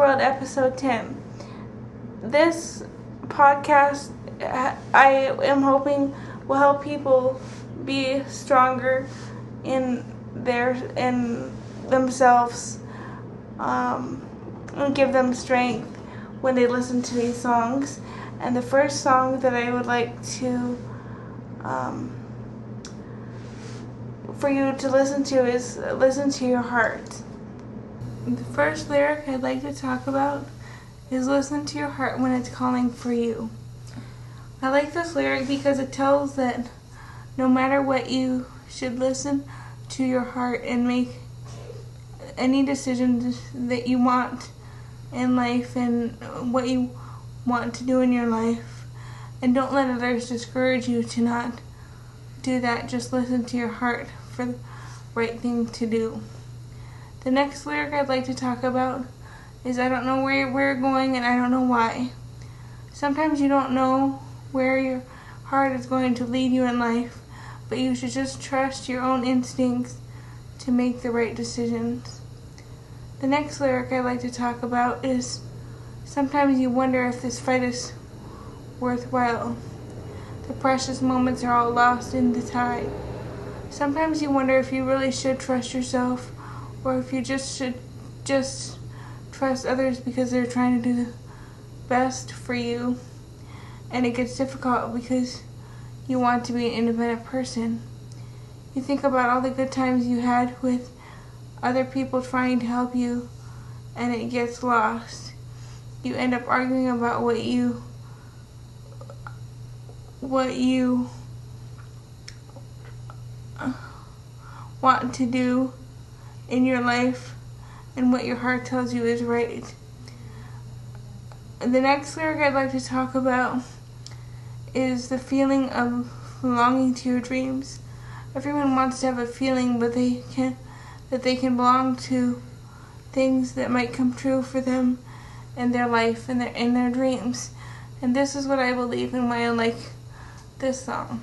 World, episode 10. This podcast, I am hoping, will help people be stronger in their in themselves um, and give them strength when they listen to these songs. And the first song that I would like to um, for you to listen to is Listen to Your Heart. The first lyric I'd like to talk about is Listen to Your Heart when it's calling for you. I like this lyric because it tells that no matter what you should listen to your heart and make any decisions that you want in life and what you want to do in your life. And don't let others discourage you to not do that. Just listen to your heart for the right thing to do. The next lyric I'd like to talk about is I don't know where we're going and I don't know why. Sometimes you don't know where your heart is going to lead you in life, but you should just trust your own instincts to make the right decisions. The next lyric I'd like to talk about is Sometimes you wonder if this fight is worthwhile. The precious moments are all lost in the tide. Sometimes you wonder if you really should trust yourself or if you just should just trust others because they're trying to do the best for you. And it gets difficult because you want to be an independent person. You think about all the good times you had with other people trying to help you and it gets lost. You end up arguing about what you what you want to do in your life and what your heart tells you is right. The next lyric I'd like to talk about is the feeling of belonging to your dreams. Everyone wants to have a feeling but they can that they can belong to things that might come true for them in their life and their in their dreams. And this is what I believe and why I like this song.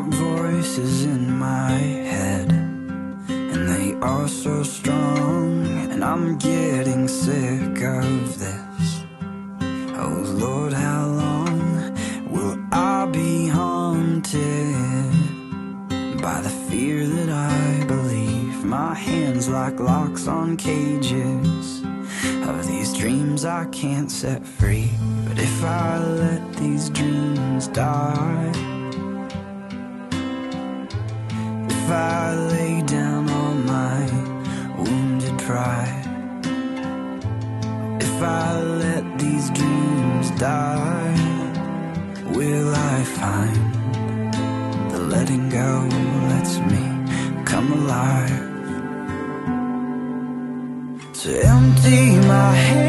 got voices in my head, and they are so strong, and I'm getting sick of this. Oh Lord, how long will I be haunted by the fear that I believe? My hands like locks on cages of these dreams I can't set if I lay down all my wounded pride, if I let these dreams die, will I find the letting go lets me come alive? To empty my hands,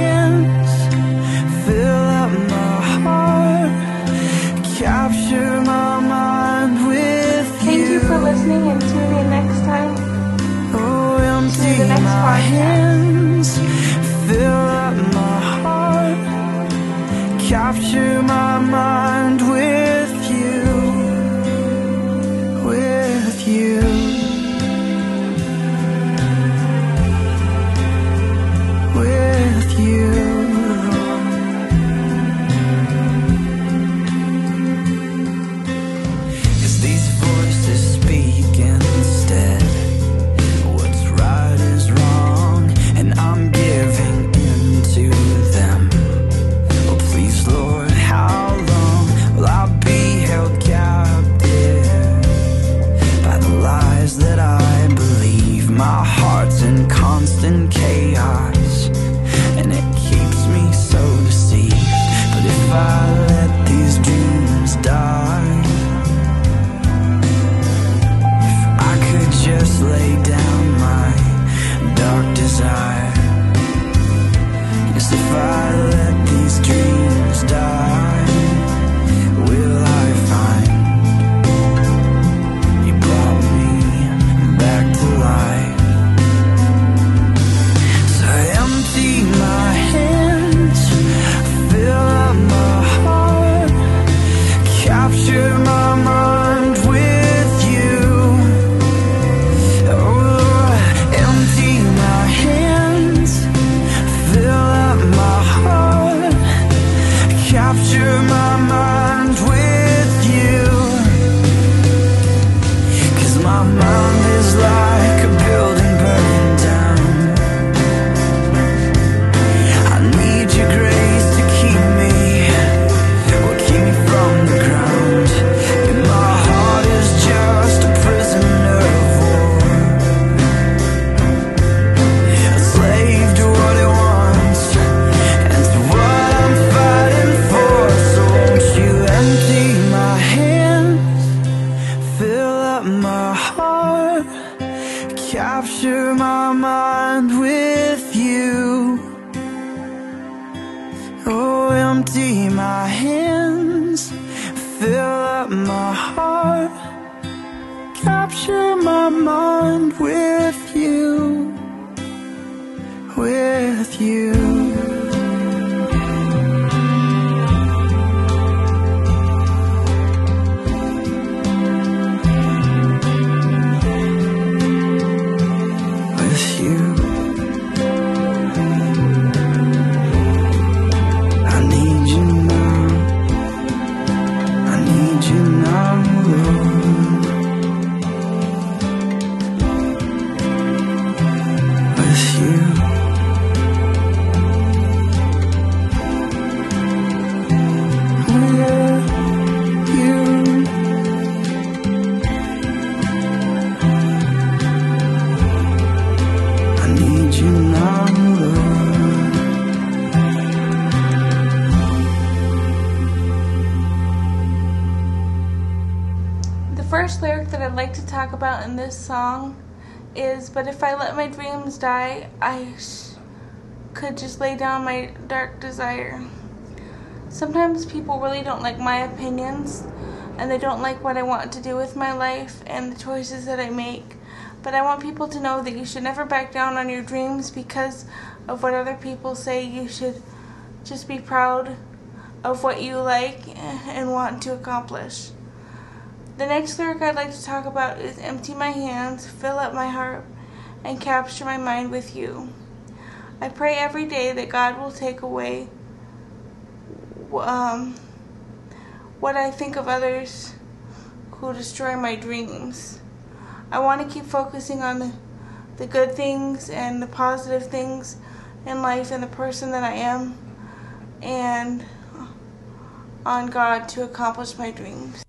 this song is But if I let my dreams die, I could just lay down my dark desire. Sometimes people really don't like my opinions and they don't like what I want to do with my life and the choices that I make. But I want people to know that you should never back down on your dreams because of what other people say. You should just be proud of what you like and want to accomplish. The next lyric I'd like to talk about is Empty my hands, fill up my heart, and capture my mind with you. I pray every day that God will take away um, what I think of others who destroy my dreams. I want to keep focusing on the, the good things and the positive things in life and the person that I am and on God to accomplish my dreams.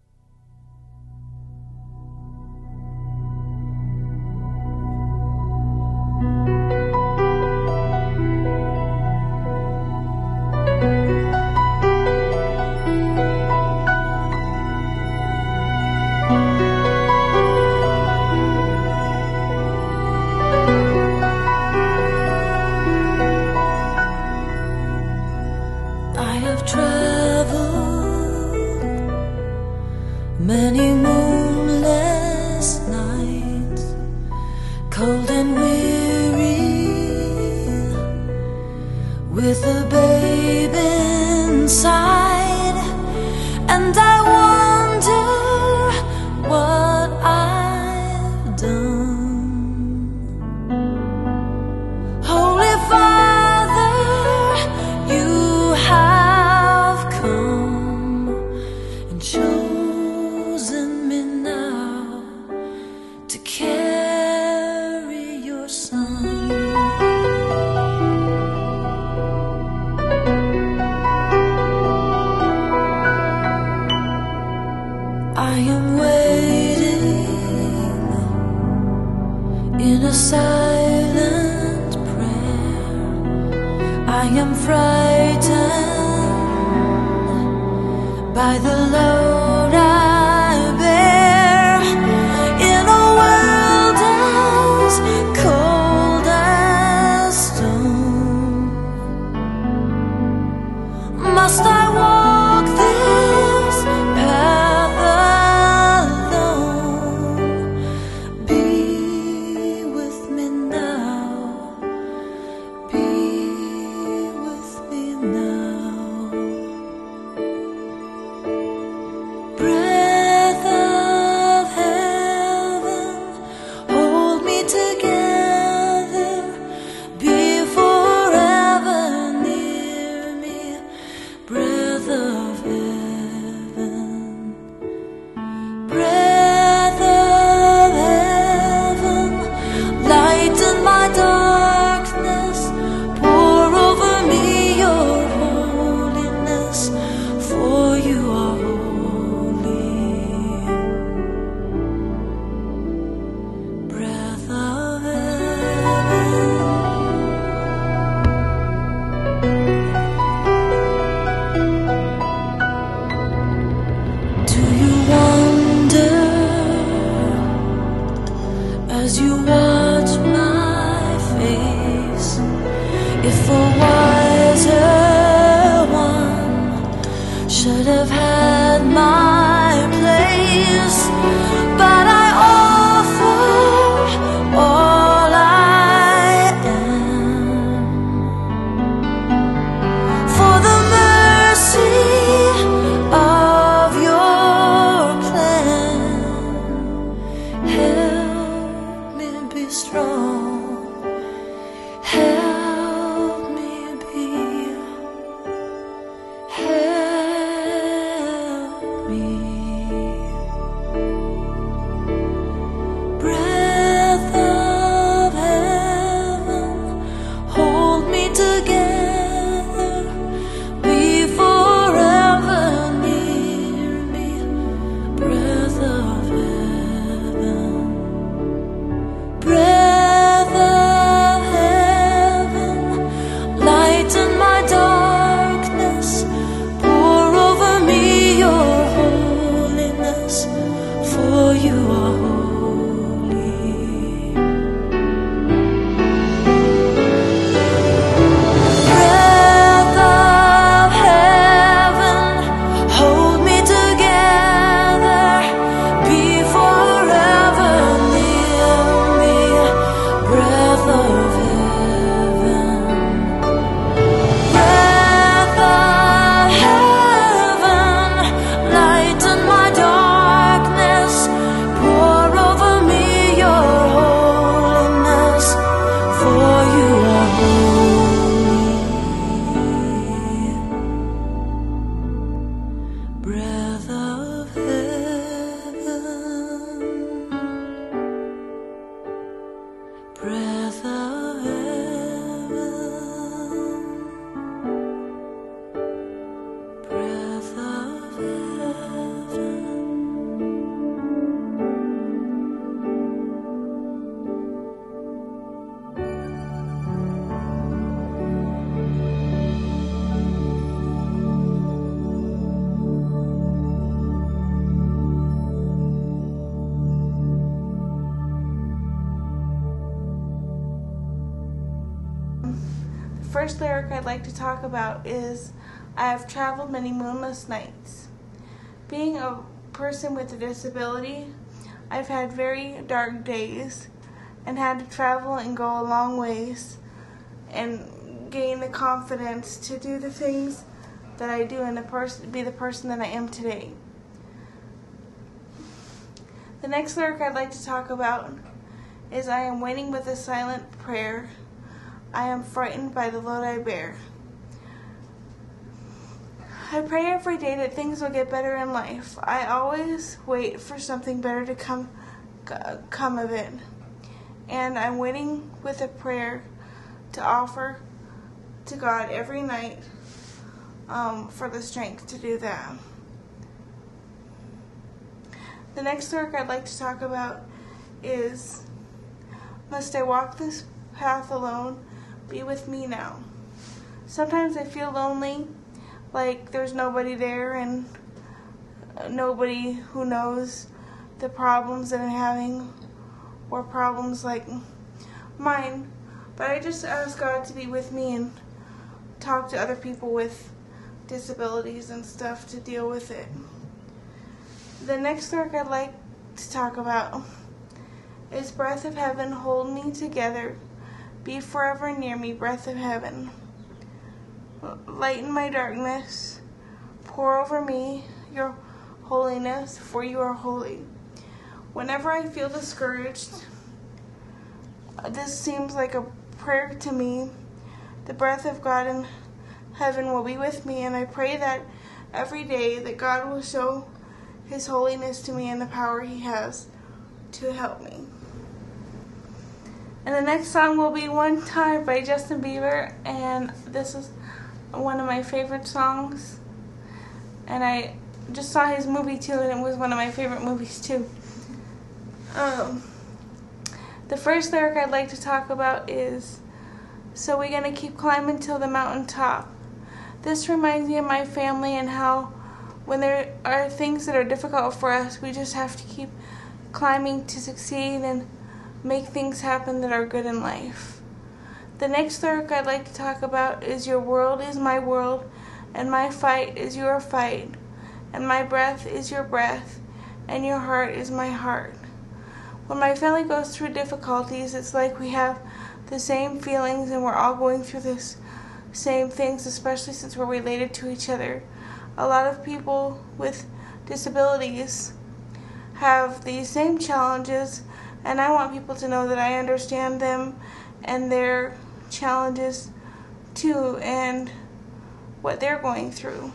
First lyric I'd like to talk about is I have traveled many moonless nights. Being a person with a disability, I've had very dark days and had to travel and go a long ways and gain the confidence to do the things that I do and the be the person that I am today. The next lyric I'd like to talk about is I am waiting with a silent prayer. I am frightened by the load I bear. I pray every day that things will get better in life. I always wait for something better to come come of it. And I'm waiting with a prayer to offer to God every night um, for the strength to do that. The next work I'd like to talk about is Must I walk this path alone? Be with me now. Sometimes I feel lonely, like there's nobody there and nobody who knows the problems that I'm having or problems like mine. But I just ask God to be with me and talk to other people with disabilities and stuff to deal with it. The next work I'd like to talk about is Breath of Heaven, hold me together, be forever near me, breath of heaven. Lighten my darkness, pour over me your holiness, for you are holy. Whenever I feel discouraged, this seems like a prayer to me. The breath of God in heaven will be with me, and I pray that every day that God will show his holiness to me and the power he has to help me. And the next song will be One Time by Justin Bieber, and this is one of my favorite songs. And I just saw his movie too, and it was one of my favorite movies too. Um, the first lyric I'd like to talk about is So we're gonna keep climbing till the mountain top. This reminds me of my family and how when there are things that are difficult for us, we just have to keep climbing to succeed and make things happen that are good in life. The next lyric I'd like to talk about is Your world is my world, and my fight is your fight, and my breath is your breath, and your heart is my heart. When my family goes through difficulties, it's like we have the same feelings and we're all going through this same things, especially since we're related to each other a lot of people with disabilities have these same challenges, and I want people to know that I understand them and their challenges too, and what they're going through.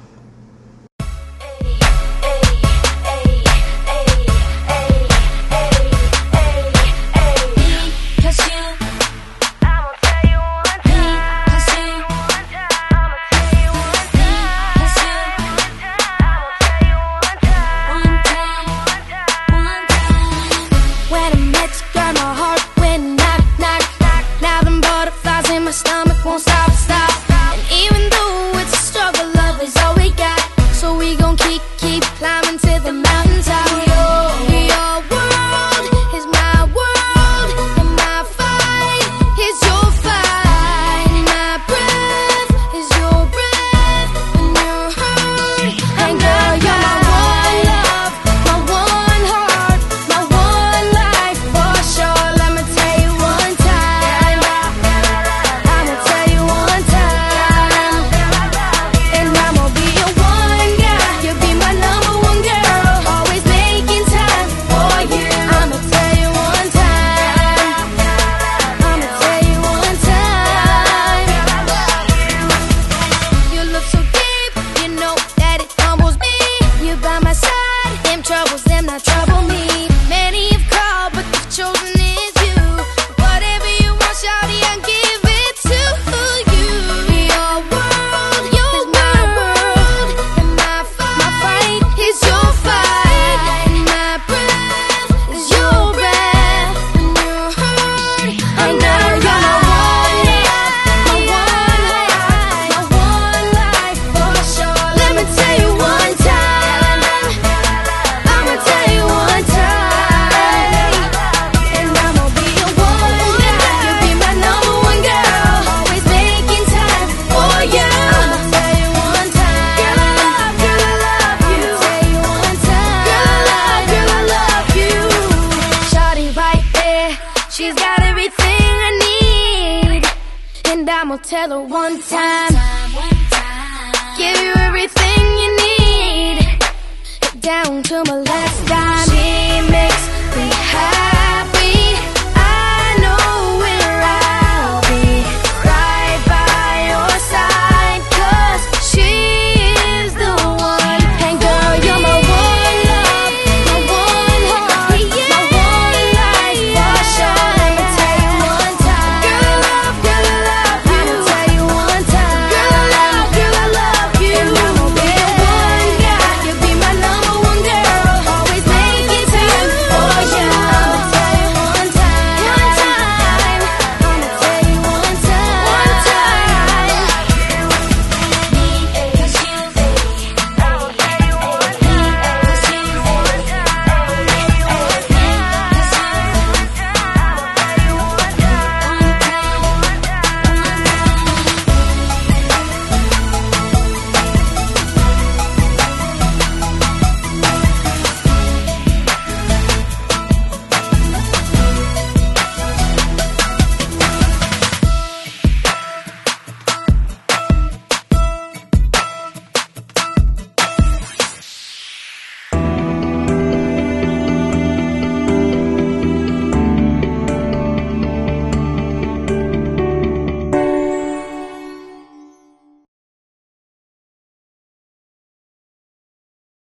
I'ma tell her one time. Give you everything you need. Down to my last dime. She makes